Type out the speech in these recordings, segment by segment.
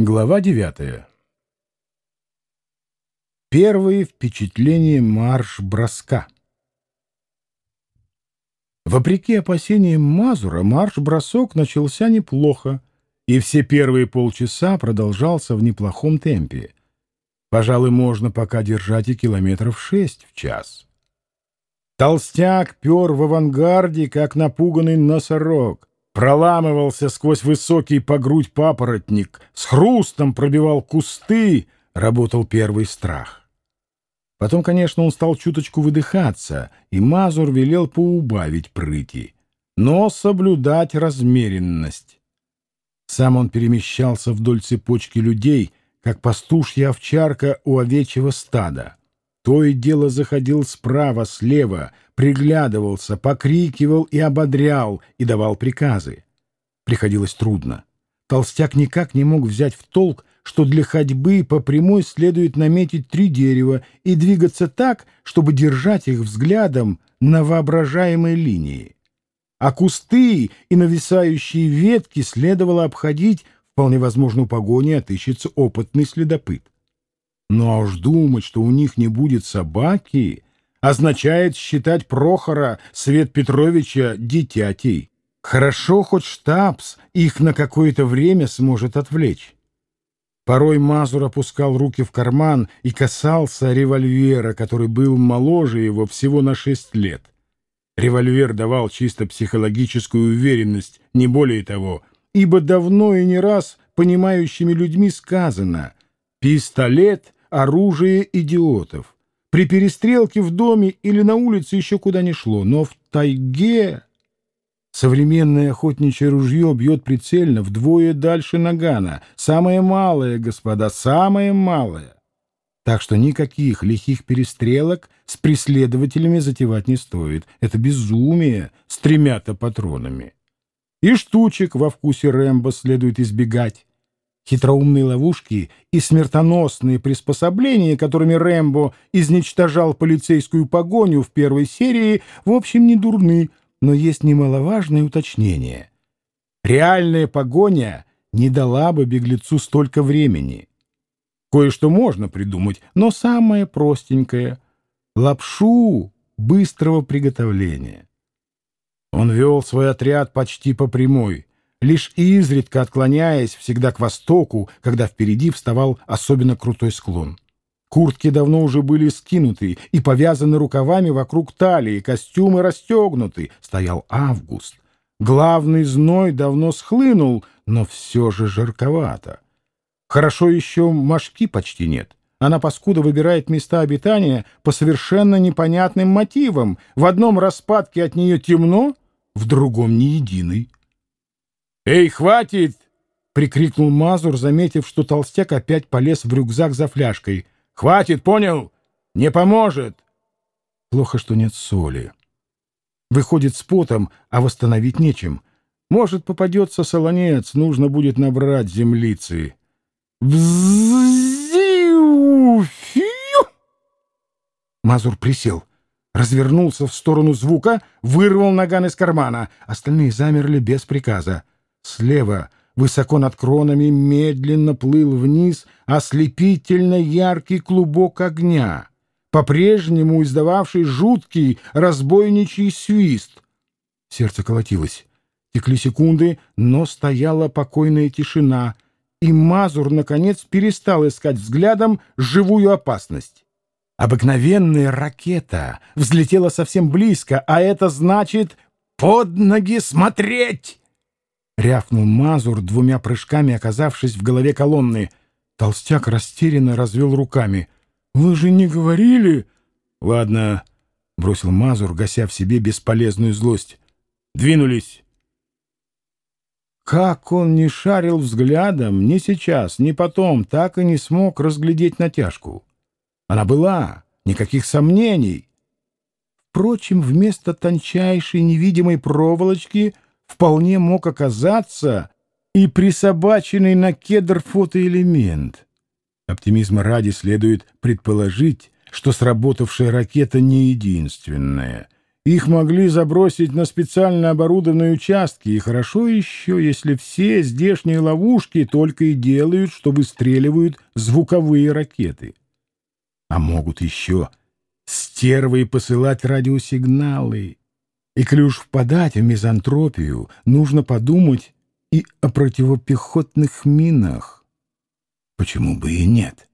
Глава девятая. Первые впечатления марш-броска. Вопреки опасениям Мазура, марш-бросок начался неплохо, и все первые полчаса продолжался в неплохом темпе. Пожалуй, можно пока держать и километров шесть в час. Толстяк пер в авангарде, как напуганный носорог проламывался сквозь высокий по грудь папоротник, с хрустом пробивал кусты, работал первый страх. Потом, конечно, он стал чуточку выдыхаться, и Мазур велел поубавить прыти, но соблюдать размеренность. Сам он перемещался вдоль цепочки людей, как пастушья овчарка у овечьего стада. То и дело заходил справа-слева, приглядывался, покрикивал и ободрял, и давал приказы. Приходилось трудно. Толстяк никак не мог взять в толк, что для ходьбы по прямой следует наметить три дерева и двигаться так, чтобы держать их взглядом на воображаемой линии. А кусты и нависающие ветки следовало обходить, вполне возможно, у погони отыщется опытный следопыт. А уж думать, что у них не будет собаки, означает считать Прохора Свет Петровича дитятей. Хорошо, хоть штабс их на какое-то время сможет отвлечь. Порой Мазур опускал руки в карман и касался револьвера, который был моложе его всего на шесть лет. Револьвер давал чисто психологическую уверенность, не более того, ибо давно и не раз понимающими людьми сказано «пистолет — оружие идиотов». При перестрелке в доме или на улице еще куда ни шло, но в тайге... Современное охотничье ружье бьет прицельно вдвое дальше нагана. Самое малое, господа, самое малое. Так что никаких лихих перестрелок с преследователями затевать не стоит. Это безумие с тремя-то патронами. И штучек во вкусе Рэмбо следует избегать. Хитроумные ловушки и смертоносные приспособления, которыми Рэмбо изничтожал полицейскую погоню в первой серии, в общем, не дурны, но есть немаловажное уточнение. Реальная погоня не дала бы беглецу столько времени. Кое-что можно придумать, но самое простенькое — лапшу быстрого приготовления. Он вел свой отряд почти по прямой — лишь изредка отклоняясь всегда к востоку, когда впереди вставал особенно крутой склон. Куртки давно уже были скинуты и повязаны рукавами вокруг талии, костюмы расстегнуты. Стоял август. Главный зной давно схлынул, но все же жарковато. Хорошо еще мошки почти нет. Она, паскуда, выбирает места обитания по совершенно непонятным мотивам. В одном распадке от нее темно, в другом не единый. «Эй, хватит!» — прикрикнул Мазур, заметив, что толстяк опять полез в рюкзак за фляжкой. «Хватит, понял? Не поможет!» Плохо, что нет соли. Выходит с потом, а восстановить нечем. Может, попадется солонец, нужно будет набрать землицы. Мазур присел, развернулся в сторону звука, вырвал наган из кармана. Остальные замерли без приказа. Слева, высоко над кронами, медленно плыл вниз ослепительно яркий клубок огня, по-прежнему издававший жуткий разбойничий свист. Сердце колотилось. Текли секунды, но стояла покойная тишина, и Мазур, наконец, перестал искать взглядом живую опасность. Обыкновенная ракета взлетела совсем близко, а это значит «под ноги смотреть!» Рявкнул Мазур, двумя прыжками оказавшись в голове колонны. Толстяк растерянно развел руками. «Вы же не говорили...» «Ладно», — бросил Мазур, гася в себе бесполезную злость. «Двинулись». Как он не шарил взглядом, ни сейчас, ни потом, так и не смог разглядеть натяжку. Она была, никаких сомнений. Впрочем, вместо тончайшей невидимой проволочки — вполне мог оказаться и присобаченный на кедр фотоэлемент. Оптимизма ради следует предположить, что сработавшая ракета не единственная. их могли забросить на специально оборудованные участки, и хорошо еще, если все здешние ловушки только и делают, что выстреливают звуковые ракеты. А могут еще стервы посылать радиосигналы. И клюш впадать в мизантропию, нужно подумать и о противопехотных минах. Почему бы и нет?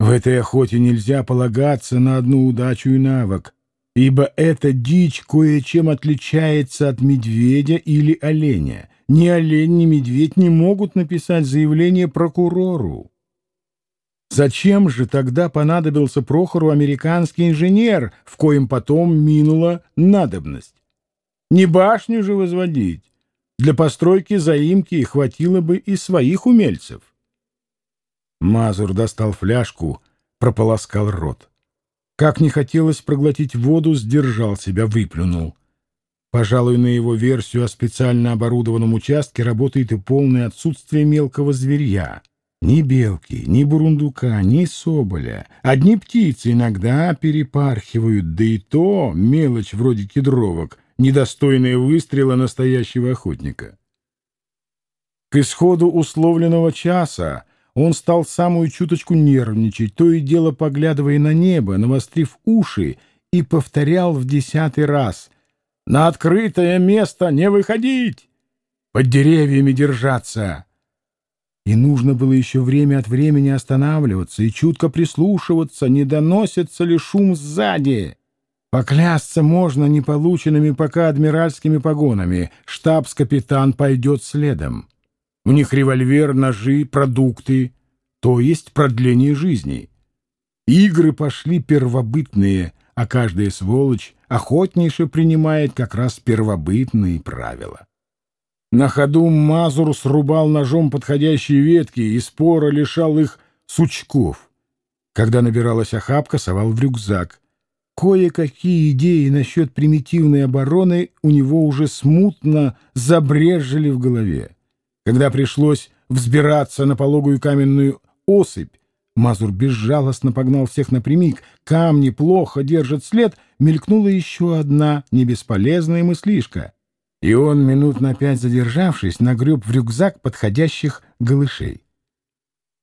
В этой охоте нельзя полагаться на одну удачу и навык ибо эта дичь кое-чем отличается от медведя или оленя. Ни олень, ни медведь не могут написать заявление прокурору. Зачем же тогда понадобился Прохору американский инженер, в коем потом минула надобность? Не башню же возводить. Для постройки заимки хватило бы и своих умельцев. Мазур достал фляжку, прополоскал рот. Как не хотелось проглотить воду, сдержал себя, выплюнул. Пожалуй, на его версию о специально оборудованном участке работает и полное отсутствие мелкого зверья. Ни белки, ни бурундука, ни соболя. Одни птицы иногда перепархивают, да и то мелочь вроде кедровок, недостойная выстрела настоящего охотника. К исходу условленного часа он стал самую чуточку нервничать, то и дело поглядывая на небо, навострив уши, и повторял в десятый раз «На открытое место не выходить! Под деревьями держаться!» И нужно было еще время от времени останавливаться и чутко прислушиваться, не доносится ли шум сзади. Поклясться можно неполученными пока адмиральскими погонами, штабс-капитан пойдет следом. У них револьвер, ножи, продукты, то есть продление жизни. Игры пошли первобытные, а каждая сволочь охотнейше принимает как раз первобытные правила. На ходу Мазур срубал ножом подходящие ветки и споро лишал их сучков. Когда набиралась охапка, совал в рюкзак. Кое-какие идеи насчет примитивной обороны у него уже смутно забрежили в голове. Когда пришлось взбираться на пологую каменную осыпь, Мазур безжалостно погнал всех напрямик. Камни плохо держат след. Мелькнула еще одна небесполезная мыслишка. И он, минут на пять задержавшись, нагреб в рюкзак подходящих голышей.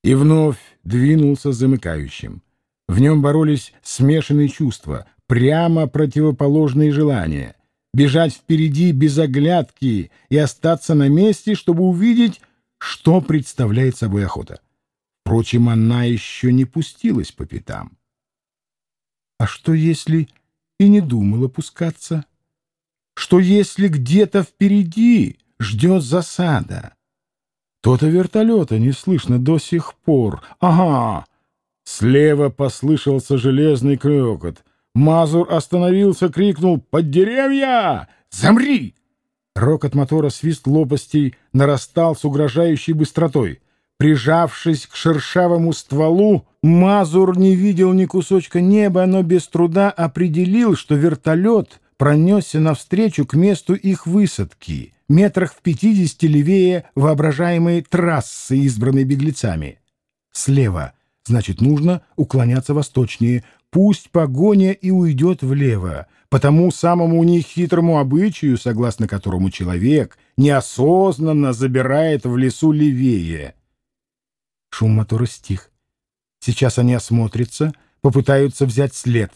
И вновь двинулся замыкающим. В нем боролись смешанные чувства, прямо противоположные желания бежать впереди без оглядки и остаться на месте, чтобы увидеть, что представляет собой охота. Впрочем, она еще не пустилась по пятам. А что если и не думала пускаться? Что если где-то впереди ждет засада? То-то вертолета не слышно до сих пор. Ага! Слева послышался железный крёкот — Мазур остановился, крикнул «Под деревья! Замри!» Рокот мотора, свист лопастей нарастал с угрожающей быстротой. Прижавшись к шершавому стволу, Мазур не видел ни кусочка неба, но без труда определил, что вертолет пронесся навстречу к месту их высадки, метрах в пятидесяти левее воображаемой трассы, избранной беглецами. Слева, значит, нужно уклоняться восточнее, пусть погоня и уйдет влево, по тому самому нехитрому обычаю, согласно которому человек неосознанно забирает в лесу левее. Шум мотора стих. Сейчас они осмотрятся, попытаются взять след.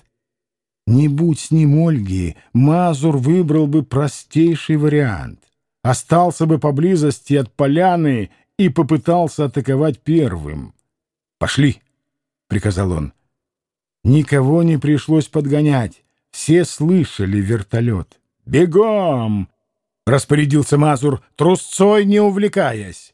Не будь с ним Ольги, Мазур выбрал бы простейший вариант. Остался бы поблизости от поляны и попытался атаковать первым. «Пошли!» — приказал он. Никого не пришлось подгонять. Все слышали вертолет. «Бегом!» — распорядился Мазур, трусцой не увлекаясь.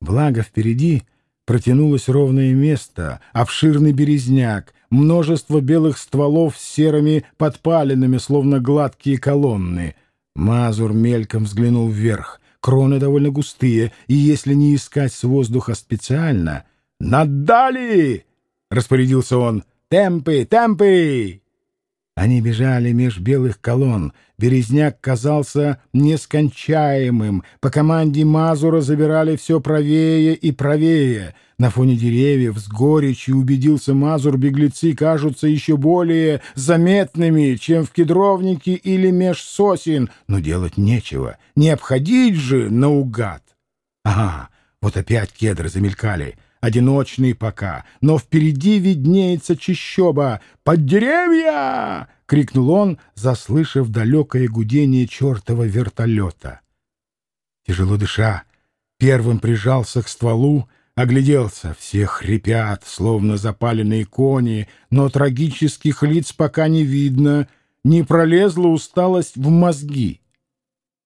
Благо впереди протянулось ровное место, обширный березняк, множество белых стволов с серыми подпалинами, словно гладкие колонны. Мазур мельком взглянул вверх. Кроны довольно густые, и если не искать с воздуха специально... «Надали!» — распорядился он. Темпы! Темпы!» Они бежали меж белых колонн. Березняк казался нескончаемым. По команде Мазура забирали все правее и правее. На фоне деревьев с горечью убедился Мазур, беглецы кажутся еще более заметными, чем в кедровнике или меж сосен, но делать нечего, не обходить же наугад. Ага, вот опять кедры замелькали, одиночные пока, но впереди виднеется чищоба. «Под деревья!» — крикнул он, заслышав далекое гудение чертова вертолета. Тяжело дыша, первым прижался к стволу, Огляделся, все хрипят, словно запаленные кони, но трагических лиц пока не видно, не пролезла усталость в мозги.